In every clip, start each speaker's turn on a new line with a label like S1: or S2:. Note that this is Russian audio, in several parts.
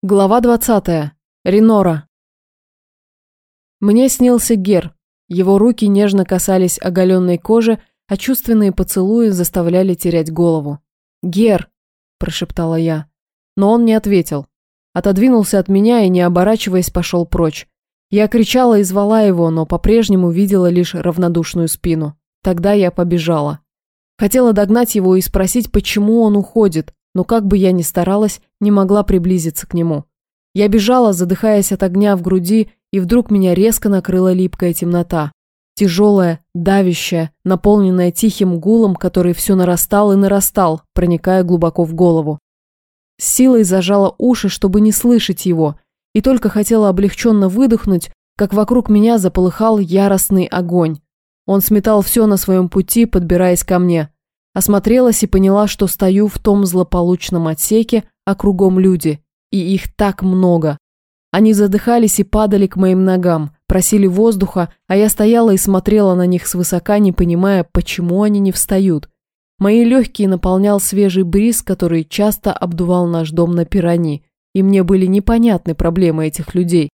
S1: Глава 20. Ренора. Мне снился Гер. Его руки нежно касались оголенной кожи, а чувственные поцелуи заставляли терять голову. «Гер!» – прошептала я. Но он не ответил. Отодвинулся от меня и, не оборачиваясь, пошел прочь. Я кричала и звала его, но по-прежнему видела лишь равнодушную спину. Тогда я побежала. Хотела догнать его и спросить, почему он уходит, но как бы я ни старалась, не могла приблизиться к нему. Я бежала, задыхаясь от огня в груди, и вдруг меня резко накрыла липкая темнота. Тяжелая, давящая, наполненная тихим гулом, который все нарастал и нарастал, проникая глубоко в голову. С силой зажала уши, чтобы не слышать его, и только хотела облегченно выдохнуть, как вокруг меня заполыхал яростный огонь. Он сметал все на своем пути, подбираясь ко мне. Осмотрелась и поняла, что стою в том злополучном отсеке, а кругом люди. И их так много. Они задыхались и падали к моим ногам, просили воздуха, а я стояла и смотрела на них свысока, не понимая, почему они не встают. Мои легкие наполнял свежий бриз, который часто обдувал наш дом на пирани, и мне были непонятны проблемы этих людей.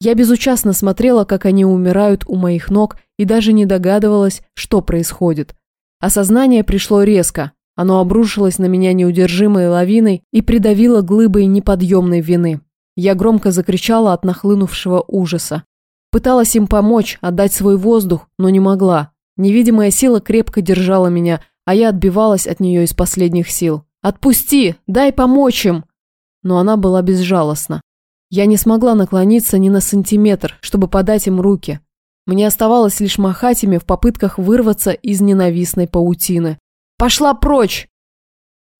S1: Я безучастно смотрела, как они умирают у моих ног, и даже не догадывалась, что происходит. Осознание пришло резко. Оно обрушилось на меня неудержимой лавиной и придавило глыбой неподъемной вины. Я громко закричала от нахлынувшего ужаса. Пыталась им помочь, отдать свой воздух, но не могла. Невидимая сила крепко держала меня, а я отбивалась от нее из последних сил. «Отпусти! Дай помочь им!» Но она была безжалостна. Я не смогла наклониться ни на сантиметр, чтобы подать им руки. Мне оставалось лишь махать ими в попытках вырваться из ненавистной паутины. «Пошла прочь!»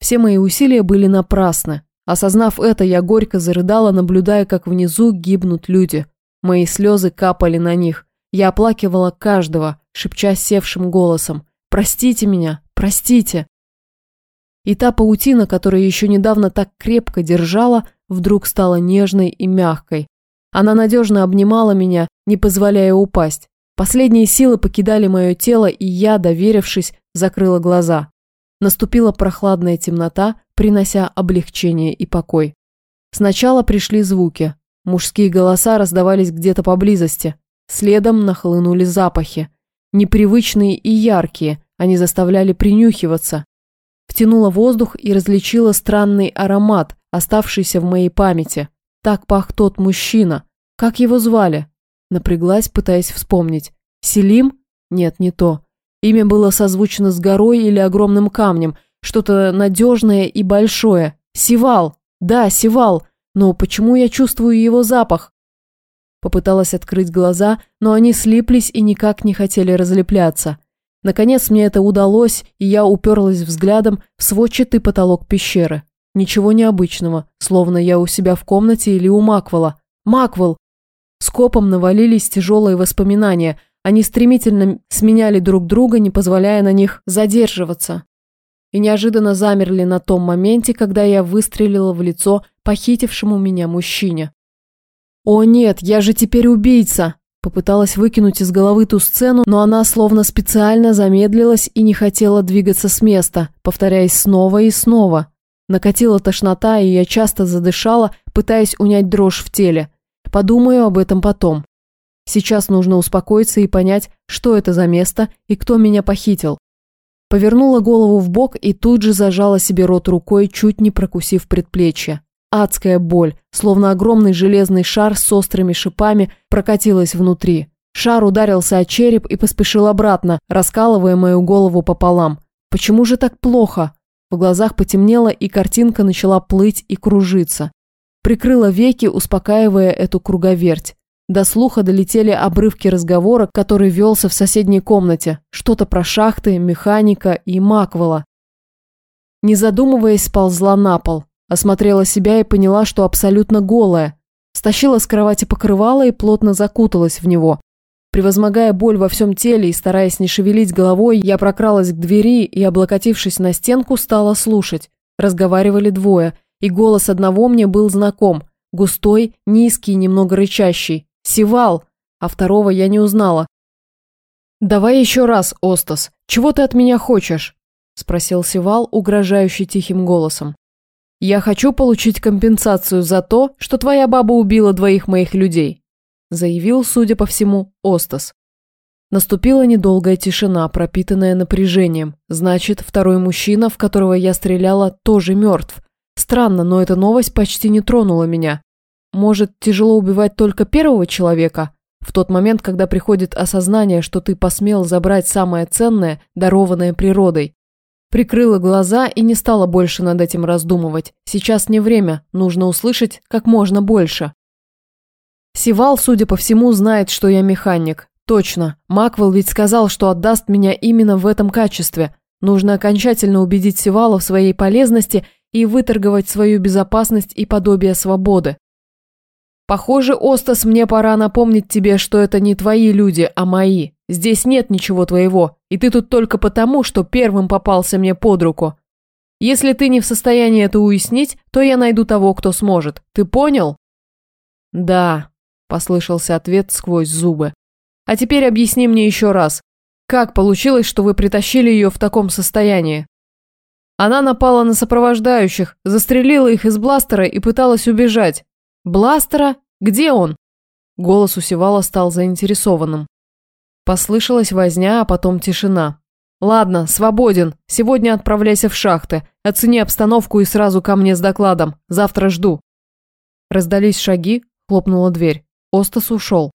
S1: Все мои усилия были напрасны. Осознав это, я горько зарыдала, наблюдая, как внизу гибнут люди. Мои слезы капали на них. Я оплакивала каждого, шепча севшим голосом. «Простите меня! Простите!» И та паутина, которая еще недавно так крепко держала, вдруг стала нежной и мягкой. Она надежно обнимала меня, не позволяя упасть. Последние силы покидали мое тело, и я, доверившись, закрыла глаза. Наступила прохладная темнота, принося облегчение и покой. Сначала пришли звуки. Мужские голоса раздавались где-то поблизости. Следом нахлынули запахи. Непривычные и яркие, они заставляли принюхиваться. Втянула воздух и различила странный аромат, оставшийся в моей памяти. Так пах тот мужчина. Как его звали? Напряглась, пытаясь вспомнить. Селим? Нет, не то. Имя было созвучно с горой или огромным камнем. Что-то надежное и большое. Сивал. Да, Сивал. Но почему я чувствую его запах? Попыталась открыть глаза, но они слиплись и никак не хотели разлепляться. Наконец мне это удалось, и я уперлась взглядом в сводчатый потолок пещеры. Ничего необычного, словно я у себя в комнате или у Маквела. Маквел! Скопом навалились тяжелые воспоминания. Они стремительно сменяли друг друга, не позволяя на них задерживаться. И неожиданно замерли на том моменте, когда я выстрелила в лицо похитившему меня мужчине. «О нет, я же теперь убийца!» Попыталась выкинуть из головы ту сцену, но она словно специально замедлилась и не хотела двигаться с места, повторяясь снова и снова. Накатила тошнота, и я часто задышала, пытаясь унять дрожь в теле. Подумаю об этом потом. Сейчас нужно успокоиться и понять, что это за место и кто меня похитил. Повернула голову в бок и тут же зажала себе рот рукой, чуть не прокусив предплечье. Адская боль, словно огромный железный шар с острыми шипами, прокатилась внутри. Шар ударился о череп и поспешил обратно, раскалывая мою голову пополам. Почему же так плохо? В глазах потемнело, и картинка начала плыть и кружиться. Прикрыла веки, успокаивая эту круговерть. До слуха долетели обрывки разговора, который велся в соседней комнате. Что-то про шахты, механика и Маквела. Не задумываясь, сползла на пол. Осмотрела себя и поняла, что абсолютно голая. Стащила с кровати покрывало и плотно закуталась в него. Превозмогая боль во всем теле и стараясь не шевелить головой, я прокралась к двери и, облокотившись на стенку, стала слушать. Разговаривали двое, и голос одного мне был знаком. Густой, низкий, немного рычащий. «Сивал!» А второго я не узнала. «Давай еще раз, Остас. Чего ты от меня хочешь?» Спросил Сивал, угрожающий тихим голосом. «Я хочу получить компенсацию за то, что твоя баба убила двоих моих людей», заявил, судя по всему, Остас. Наступила недолгая тишина, пропитанная напряжением. Значит, второй мужчина, в которого я стреляла, тоже мертв. Странно, но эта новость почти не тронула меня. Может, тяжело убивать только первого человека? В тот момент, когда приходит осознание, что ты посмел забрать самое ценное, дарованное природой. Прикрыла глаза и не стала больше над этим раздумывать. Сейчас не время, нужно услышать как можно больше. Сивал, судя по всему, знает, что я механик. Точно, Маквел ведь сказал, что отдаст меня именно в этом качестве. Нужно окончательно убедить Сивала в своей полезности и выторговать свою безопасность и подобие свободы. Похоже, Остас, мне пора напомнить тебе, что это не твои люди, а мои. Здесь нет ничего твоего, и ты тут только потому, что первым попался мне под руку. Если ты не в состоянии это уяснить, то я найду того, кто сможет. Ты понял? Да, послышался ответ сквозь зубы. А теперь объясни мне еще раз, как получилось, что вы притащили ее в таком состоянии? Она напала на сопровождающих, застрелила их из бластера и пыталась убежать. Бластера? Где он?» Голос у Севала стал заинтересованным. Послышалась возня, а потом тишина. «Ладно, свободен. Сегодня отправляйся в шахты. Оцени обстановку и сразу ко мне с докладом. Завтра жду». Раздались шаги, хлопнула дверь. Остас ушел.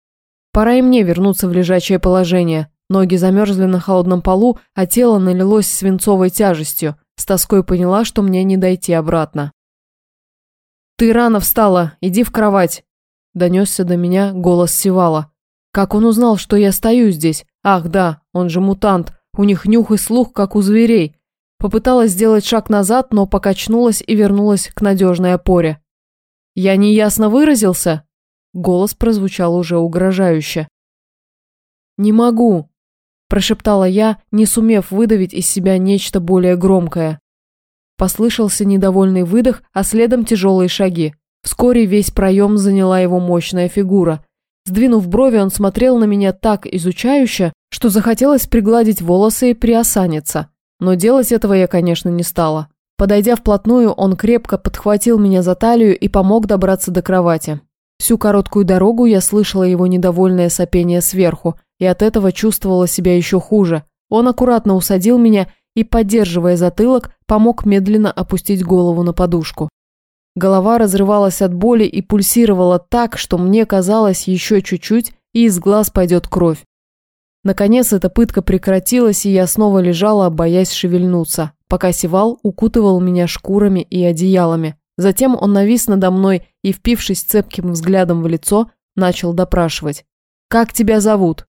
S1: Пора и мне вернуться в лежачее положение. Ноги замерзли на холодном полу, а тело налилось свинцовой тяжестью. С тоской поняла, что мне не дойти обратно. «Ты рано встала, иди в кровать!» Донесся до меня голос Сивала. Как он узнал, что я стою здесь? Ах, да, он же мутант, у них нюх и слух, как у зверей. Попыталась сделать шаг назад, но покачнулась и вернулась к надежной опоре. «Я неясно выразился?» Голос прозвучал уже угрожающе. «Не могу», – прошептала я, не сумев выдавить из себя нечто более громкое. Послышался недовольный выдох, а следом тяжелые шаги. Вскоре весь проем заняла его мощная фигура. Сдвинув брови, он смотрел на меня так изучающе, что захотелось пригладить волосы и приосаниться. Но делать этого я, конечно, не стала. Подойдя вплотную, он крепко подхватил меня за талию и помог добраться до кровати. Всю короткую дорогу я слышала его недовольное сопение сверху, и от этого чувствовала себя еще хуже. Он аккуратно усадил меня и, поддерживая затылок, помог медленно опустить голову на подушку. Голова разрывалась от боли и пульсировала так, что мне казалось еще чуть-чуть, и из глаз пойдет кровь. Наконец эта пытка прекратилась, и я снова лежала, боясь шевельнуться, пока Севал укутывал меня шкурами и одеялами. Затем он навис надо мной и, впившись цепким взглядом в лицо, начал допрашивать. «Как тебя зовут?»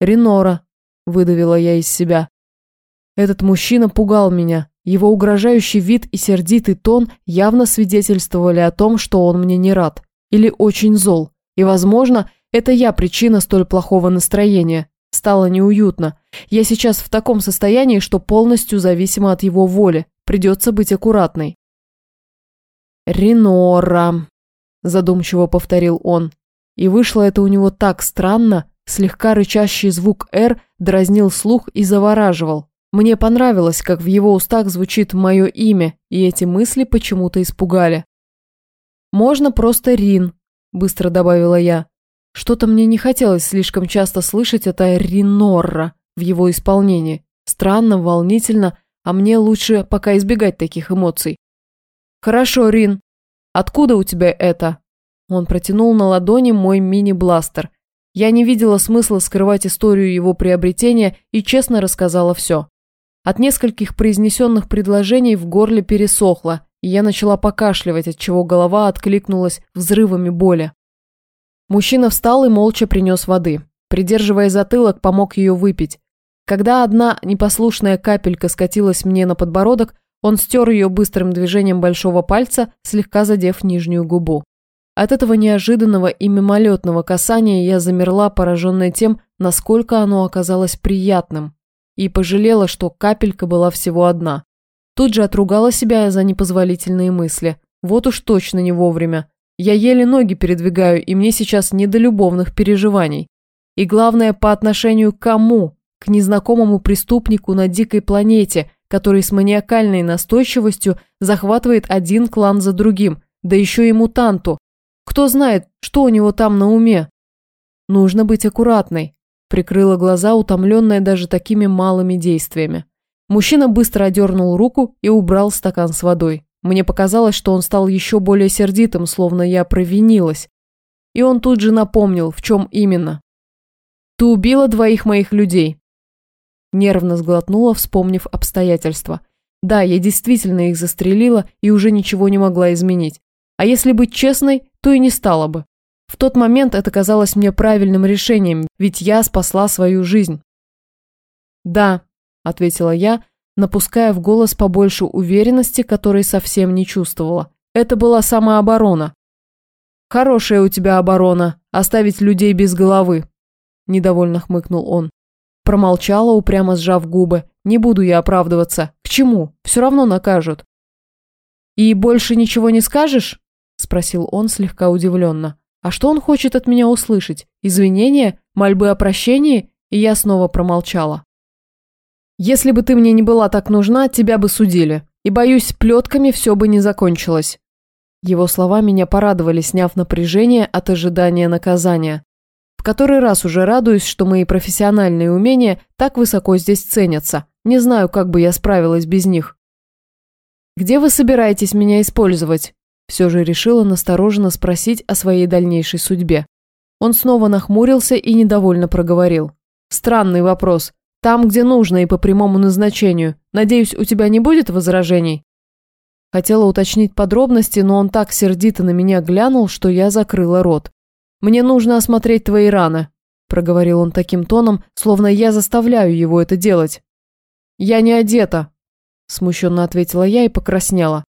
S1: «Ренора», – выдавила я из себя. Этот мужчина пугал меня. Его угрожающий вид и сердитый тон явно свидетельствовали о том, что он мне не рад. Или очень зол. И, возможно, это я причина столь плохого настроения. Стало неуютно. Я сейчас в таком состоянии, что полностью зависима от его воли. Придется быть аккуратной. «Ренора», – задумчиво повторил он. И вышло это у него так странно, слегка рычащий звук «Р» дразнил слух и завораживал. Мне понравилось, как в его устах звучит мое имя, и эти мысли почему-то испугали. «Можно просто Рин», – быстро добавила я. Что-то мне не хотелось слишком часто слышать это Ринорра в его исполнении. Странно, волнительно, а мне лучше пока избегать таких эмоций. «Хорошо, Рин. Откуда у тебя это?» Он протянул на ладони мой мини-бластер. Я не видела смысла скрывать историю его приобретения и честно рассказала все. От нескольких произнесенных предложений в горле пересохло, и я начала покашливать, от чего голова откликнулась взрывами боли. Мужчина встал и молча принес воды. Придерживая затылок, помог ее выпить. Когда одна непослушная капелька скатилась мне на подбородок, он стер ее быстрым движением большого пальца, слегка задев нижнюю губу. От этого неожиданного и мимолетного касания я замерла, пораженная тем, насколько оно оказалось приятным и пожалела, что капелька была всего одна. Тут же отругала себя за непозволительные мысли. Вот уж точно не вовремя. Я еле ноги передвигаю, и мне сейчас не до любовных переживаний. И главное, по отношению к кому? К незнакомому преступнику на дикой планете, который с маниакальной настойчивостью захватывает один клан за другим, да еще и мутанту. Кто знает, что у него там на уме? Нужно быть аккуратной. Прикрыла глаза, утомленная даже такими малыми действиями. Мужчина быстро одернул руку и убрал стакан с водой. Мне показалось, что он стал еще более сердитым, словно я провинилась. И он тут же напомнил, в чем именно. «Ты убила двоих моих людей». Нервно сглотнула, вспомнив обстоятельства. Да, я действительно их застрелила и уже ничего не могла изменить. А если быть честной, то и не стала бы. В тот момент это казалось мне правильным решением, ведь я спасла свою жизнь. «Да», – ответила я, напуская в голос побольше уверенности, которой совсем не чувствовала. Это была самооборона. «Хорошая у тебя оборона, оставить людей без головы», – недовольно хмыкнул он. Промолчала, упрямо сжав губы. «Не буду я оправдываться. К чему? Все равно накажут». «И больше ничего не скажешь?» – спросил он слегка удивленно. «А что он хочет от меня услышать? Извинения? Мольбы о прощении?» И я снова промолчала. Если бы ты мне не была так нужна, тебя бы судили. И, боюсь, плетками все бы не закончилось». Его слова меня порадовали, сняв напряжение от ожидания наказания. В который раз уже радуюсь, что мои профессиональные умения так высоко здесь ценятся. Не знаю, как бы я справилась без них. «Где вы собираетесь меня использовать?» Все же решила настороженно спросить о своей дальнейшей судьбе. Он снова нахмурился и недовольно проговорил. «Странный вопрос. Там, где нужно и по прямому назначению. Надеюсь, у тебя не будет возражений?» Хотела уточнить подробности, но он так сердито на меня глянул, что я закрыла рот. «Мне нужно осмотреть твои раны», – проговорил он таким тоном, словно я заставляю его это делать. «Я не одета», – смущенно ответила я и покраснела.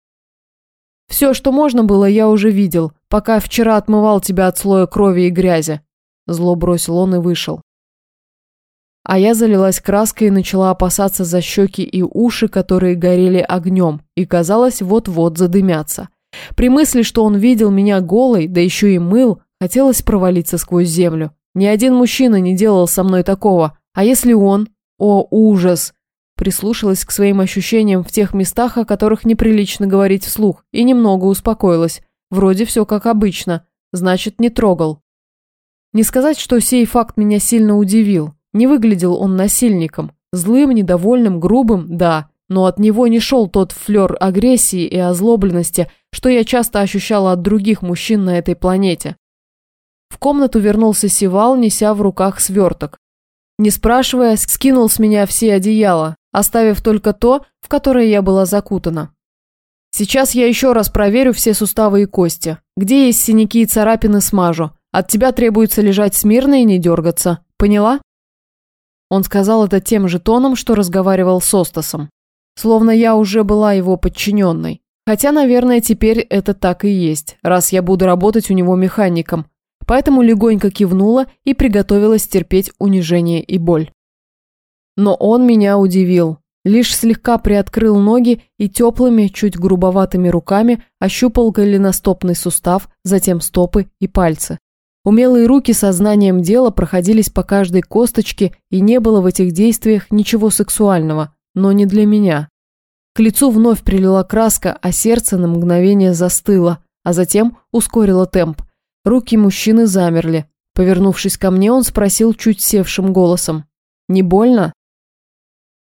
S1: «Все, что можно было, я уже видел, пока вчера отмывал тебя от слоя крови и грязи», – зло бросил он и вышел. А я залилась краской и начала опасаться за щеки и уши, которые горели огнем, и, казалось, вот-вот задымятся. При мысли, что он видел меня голой, да еще и мыл, хотелось провалиться сквозь землю. Ни один мужчина не делал со мной такого. А если он? О, ужас! Прислушалась к своим ощущениям в тех местах, о которых неприлично говорить вслух, и немного успокоилась. Вроде все как обычно. Значит, не трогал. Не сказать, что сей факт меня сильно удивил. Не выглядел он насильником. Злым, недовольным, грубым, да, но от него не шел тот флер агрессии и озлобленности, что я часто ощущала от других мужчин на этой планете. В комнату вернулся Сивал, неся в руках сверток. Не спрашивая, скинул с меня все одеяла, оставив только то, в которое я была закутана. Сейчас я еще раз проверю все суставы и кости. Где есть синяки и царапины, смажу. От тебя требуется лежать смирно и не дергаться. Поняла? Он сказал это тем же тоном, что разговаривал с Остасом. Словно я уже была его подчиненной. Хотя, наверное, теперь это так и есть, раз я буду работать у него механиком. Поэтому легонько кивнула и приготовилась терпеть унижение и боль. Но он меня удивил. Лишь слегка приоткрыл ноги и теплыми, чуть грубоватыми руками ощупал голеностопный сустав, затем стопы и пальцы. Умелые руки со знанием дела проходились по каждой косточке, и не было в этих действиях ничего сексуального, но не для меня. К лицу вновь прилила краска, а сердце на мгновение застыло, а затем ускорило темп. Руки мужчины замерли. Повернувшись ко мне, он спросил чуть севшим голосом. «Не больно?»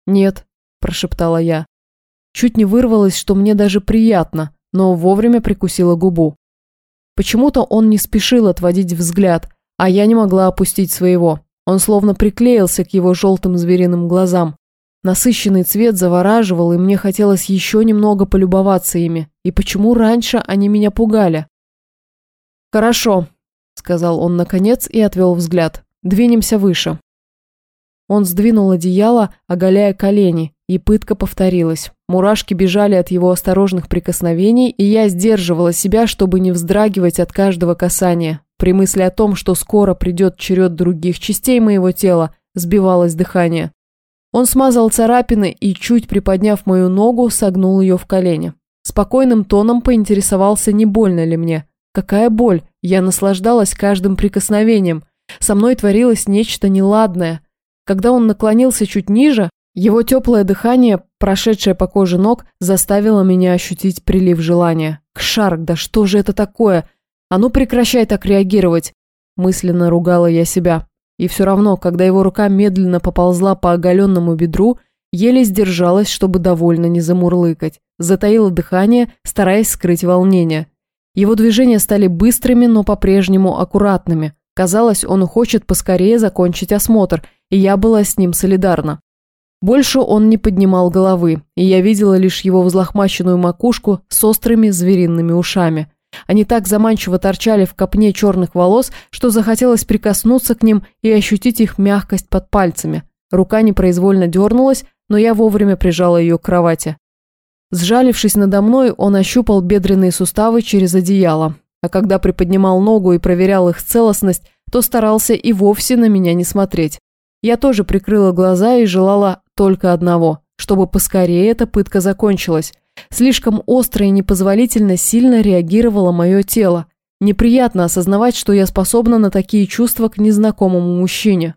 S1: «Нет», – прошептала я. Чуть не вырвалось, что мне даже приятно, но вовремя прикусила губу. Почему-то он не спешил отводить взгляд, а я не могла опустить своего. Он словно приклеился к его желтым звериным глазам. Насыщенный цвет завораживал, и мне хотелось еще немного полюбоваться ими. И почему раньше они меня пугали? «Хорошо», – сказал он наконец и отвел взгляд. «Двинемся выше». Он сдвинул одеяло, оголяя колени, и пытка повторилась. Мурашки бежали от его осторожных прикосновений, и я сдерживала себя, чтобы не вздрагивать от каждого касания. При мысли о том, что скоро придет черед других частей моего тела, сбивалось дыхание. Он смазал царапины и, чуть приподняв мою ногу, согнул ее в колени. Спокойным тоном поинтересовался, не больно ли мне. Какая боль? Я наслаждалась каждым прикосновением. Со мной творилось нечто неладное. Когда он наклонился чуть ниже, Его теплое дыхание, прошедшее по коже ног, заставило меня ощутить прилив желания. Кшарк, да что же это такое? А ну прекращай так реагировать. Мысленно ругала я себя. И все равно, когда его рука медленно поползла по оголенному бедру, еле сдержалась, чтобы довольно не замурлыкать. Затаила дыхание, стараясь скрыть волнение. Его движения стали быстрыми, но по-прежнему аккуратными. Казалось, он хочет поскорее закончить осмотр, и я была с ним солидарна. Больше он не поднимал головы, и я видела лишь его взлохмаченную макушку с острыми звериными ушами. Они так заманчиво торчали в копне черных волос, что захотелось прикоснуться к ним и ощутить их мягкость под пальцами. Рука непроизвольно дернулась, но я вовремя прижала ее к кровати. Сжалившись надо мной, он ощупал бедренные суставы через одеяло. А когда приподнимал ногу и проверял их целостность, то старался и вовсе на меня не смотреть. Я тоже прикрыла глаза и желала только одного, чтобы поскорее эта пытка закончилась. Слишком остро и непозволительно сильно реагировало мое тело. Неприятно осознавать, что я способна на такие чувства к незнакомому мужчине.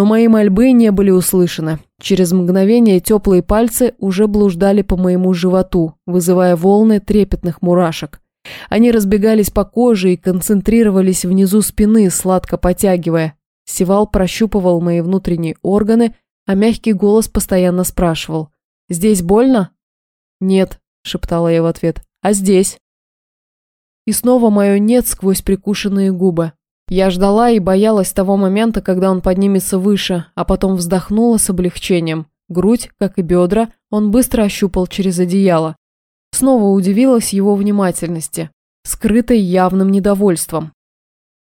S1: Но мои мольбы не были услышаны. Через мгновение теплые пальцы уже блуждали по моему животу, вызывая волны трепетных мурашек. Они разбегались по коже и концентрировались внизу спины, сладко потягивая. Севал прощупывал мои внутренние органы, а мягкий голос постоянно спрашивал. «Здесь больно?» «Нет», – шептала я в ответ. «А здесь?» И снова мое «нет» сквозь прикушенные губы. Я ждала и боялась того момента, когда он поднимется выше, а потом вздохнула с облегчением. Грудь, как и бедра, он быстро ощупал через одеяло. Снова удивилась его внимательности, скрытой явным недовольством.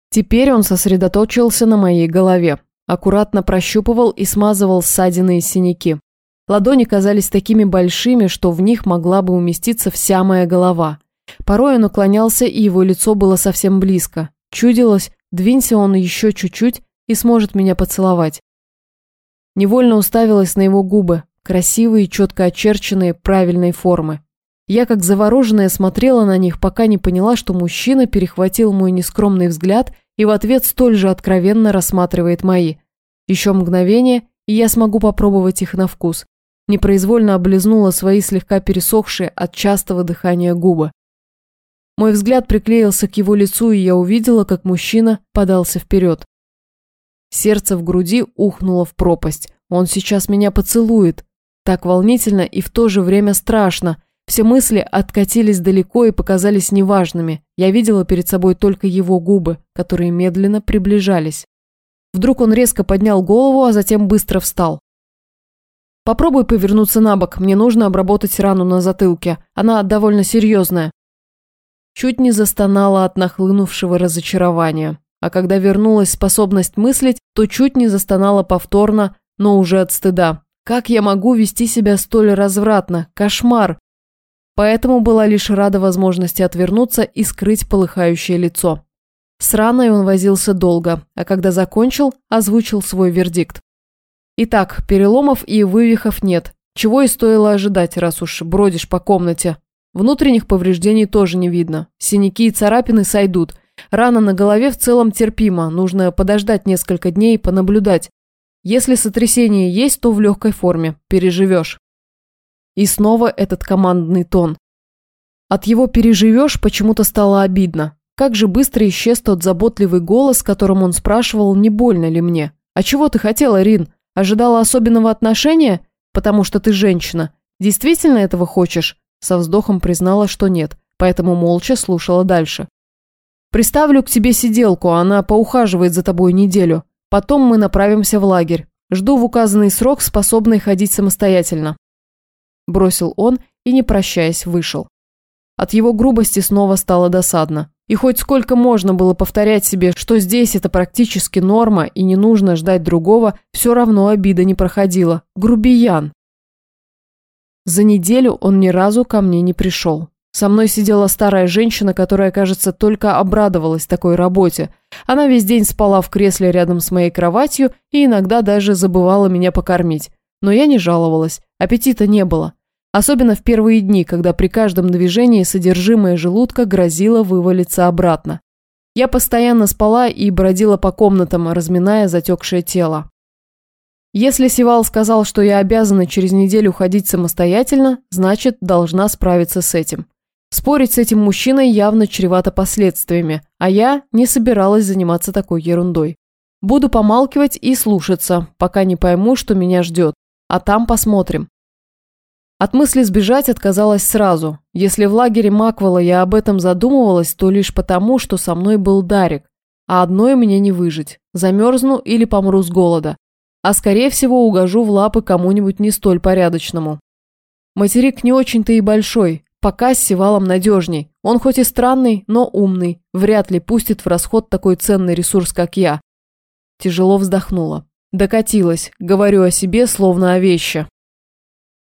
S1: Теперь он сосредоточился на моей голове. Аккуратно прощупывал и смазывал ссадины и синяки. Ладони казались такими большими, что в них могла бы уместиться вся моя голова. Порой он уклонялся, и его лицо было совсем близко. Чудилось, двинься он еще чуть-чуть и сможет меня поцеловать. Невольно уставилась на его губы, красивые, четко очерченные, правильной формы. Я, как завороженная, смотрела на них, пока не поняла, что мужчина перехватил мой нескромный взгляд и в ответ столь же откровенно рассматривает мои. Еще мгновение, и я смогу попробовать их на вкус. Непроизвольно облизнула свои слегка пересохшие от частого дыхания губы. Мой взгляд приклеился к его лицу, и я увидела, как мужчина подался вперед. Сердце в груди ухнуло в пропасть. Он сейчас меня поцелует. Так волнительно и в то же время страшно – все мысли откатились далеко и показались неважными. Я видела перед собой только его губы, которые медленно приближались. Вдруг он резко поднял голову, а затем быстро встал. «Попробуй повернуться на бок, мне нужно обработать рану на затылке. Она довольно серьезная». Чуть не застонала от нахлынувшего разочарования. А когда вернулась способность мыслить, то чуть не застонала повторно, но уже от стыда. Как я могу вести себя столь развратно? Кошмар! поэтому была лишь рада возможности отвернуться и скрыть полыхающее лицо. С раной он возился долго, а когда закончил, озвучил свой вердикт. Итак, переломов и вывихов нет, чего и стоило ожидать, раз уж бродишь по комнате. Внутренних повреждений тоже не видно, синяки и царапины сойдут, рана на голове в целом терпима, нужно подождать несколько дней и понаблюдать. Если сотрясение есть, то в легкой форме, переживешь. И снова этот командный тон. От его «переживешь» почему-то стало обидно. Как же быстро исчез тот заботливый голос, которым он спрашивал, не больно ли мне. «А чего ты хотела, Рин? Ожидала особенного отношения? Потому что ты женщина. Действительно этого хочешь?» Со вздохом признала, что нет, поэтому молча слушала дальше. «Приставлю к тебе сиделку, она поухаживает за тобой неделю. Потом мы направимся в лагерь. Жду в указанный срок, способной ходить самостоятельно бросил он и, не прощаясь, вышел. От его грубости снова стало досадно. И хоть сколько можно было повторять себе, что здесь это практически норма и не нужно ждать другого, все равно обида не проходила. Грубиян. За неделю он ни разу ко мне не пришел. Со мной сидела старая женщина, которая, кажется, только обрадовалась такой работе. Она весь день спала в кресле рядом с моей кроватью и иногда даже забывала меня покормить. Но я не жаловалась, аппетита не было. Особенно в первые дни, когда при каждом движении содержимое желудка грозило вывалиться обратно. Я постоянно спала и бродила по комнатам, разминая затекшее тело. Если Сивал сказал, что я обязана через неделю ходить самостоятельно, значит, должна справиться с этим. Спорить с этим мужчиной явно чревато последствиями, а я не собиралась заниматься такой ерундой. Буду помалкивать и слушаться, пока не пойму, что меня ждет, а там посмотрим. От мысли сбежать отказалась сразу. Если в лагере Маквелла я об этом задумывалась, то лишь потому, что со мной был Дарик. А одной мне не выжить. Замерзну или помру с голода. А скорее всего угожу в лапы кому-нибудь не столь порядочному. Материк не очень-то и большой. Пока с Севалом надежней. Он хоть и странный, но умный. Вряд ли пустит в расход такой ценный ресурс, как я. Тяжело вздохнула. Докатилась. Говорю о себе, словно о вещи.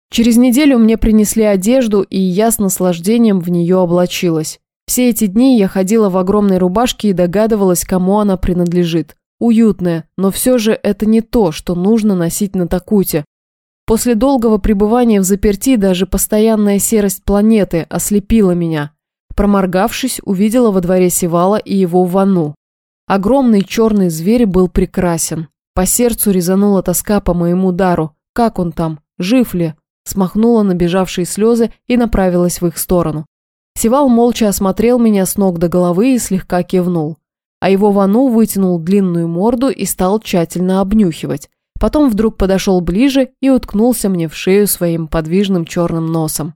S1: Через неделю мне принесли одежду, и я с наслаждением в нее облачилась. Все эти дни я ходила в огромной рубашке и догадывалась, кому она принадлежит. Уютная, но все же это не то, что нужно носить на Такуте. После долгого пребывания в заперти даже постоянная серость планеты ослепила меня. Проморгавшись, увидела во дворе Севала и его ванну. Огромный черный зверь был прекрасен. По сердцу резанула тоска по моему дару. Как он там? Жив ли? смахнула набежавшие слезы и направилась в их сторону. Севал молча осмотрел меня с ног до головы и слегка кивнул. А его вану вытянул длинную морду и стал тщательно обнюхивать. Потом вдруг подошел ближе и уткнулся мне в шею своим подвижным черным носом.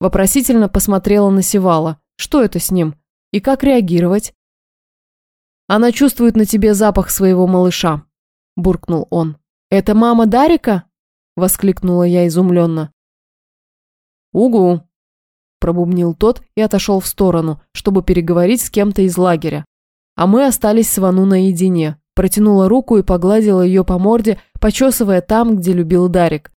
S1: Вопросительно посмотрела на Севала. Что это с ним? И как реагировать? Она чувствует на тебе запах своего малыша, буркнул он. Это мама Дарика? – воскликнула я изумленно. «Угу», – пробубнил тот и отошел в сторону, чтобы переговорить с кем-то из лагеря. А мы остались с Вану наедине. Протянула руку и погладила ее по морде, почесывая там, где любил Дарик.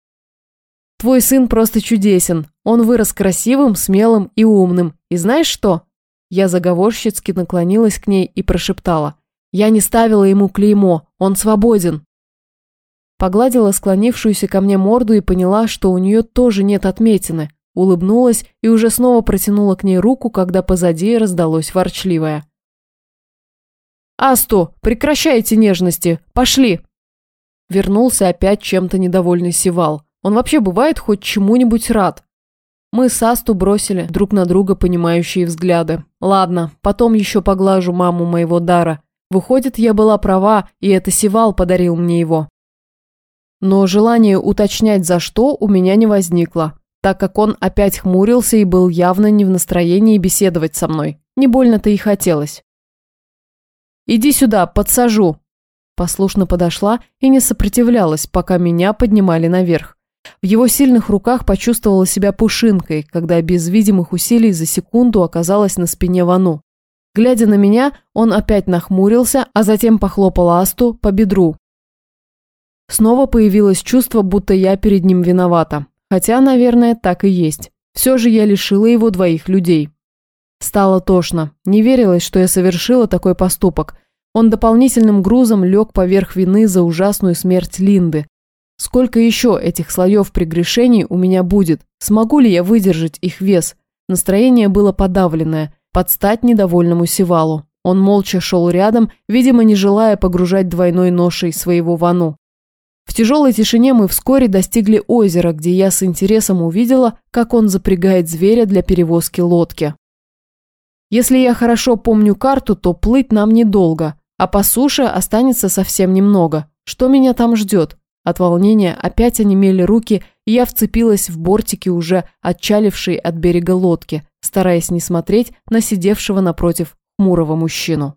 S1: «Твой сын просто чудесен. Он вырос красивым, смелым и умным. И знаешь что?» Я заговорщицки наклонилась к ней и прошептала. «Я не ставила ему клеймо. Он свободен». Погладила склонившуюся ко мне морду и поняла, что у нее тоже нет отметины. Улыбнулась и уже снова протянула к ней руку, когда позади раздалось ворчливое. «Асту, прекращайте нежности! Пошли!» Вернулся опять чем-то недовольный Сивал. Он вообще бывает хоть чему-нибудь рад. Мы с Асту бросили друг на друга понимающие взгляды. Ладно, потом еще поглажу маму моего дара. Выходит, я была права, и это Сивал подарил мне его. Но желание уточнять за что у меня не возникло, так как он опять хмурился и был явно не в настроении беседовать со мной. Не больно-то и хотелось. «Иди сюда, подсажу!» Послушно подошла и не сопротивлялась, пока меня поднимали наверх. В его сильных руках почувствовала себя пушинкой, когда без видимых усилий за секунду оказалась на спине Вану. Глядя на меня, он опять нахмурился, а затем похлопал Асту по бедру, Снова появилось чувство, будто я перед ним виновата. Хотя, наверное, так и есть. Все же я лишила его двоих людей. Стало тошно. Не верилось, что я совершила такой поступок. Он дополнительным грузом лег поверх вины за ужасную смерть Линды. Сколько еще этих слоев прегрешений у меня будет? Смогу ли я выдержать их вес? Настроение было подавленное, под стать недовольному Севалу. Он молча шел рядом, видимо, не желая погружать двойной ношей своего вану. В тяжелой тишине мы вскоре достигли озера, где я с интересом увидела, как он запрягает зверя для перевозки лодки. Если я хорошо помню карту, то плыть нам недолго, а по суше останется совсем немного. Что меня там ждет? От волнения опять онемели руки, и я вцепилась в бортики уже отчалившей от берега лодки, стараясь не смотреть на сидевшего напротив хмурого мужчину.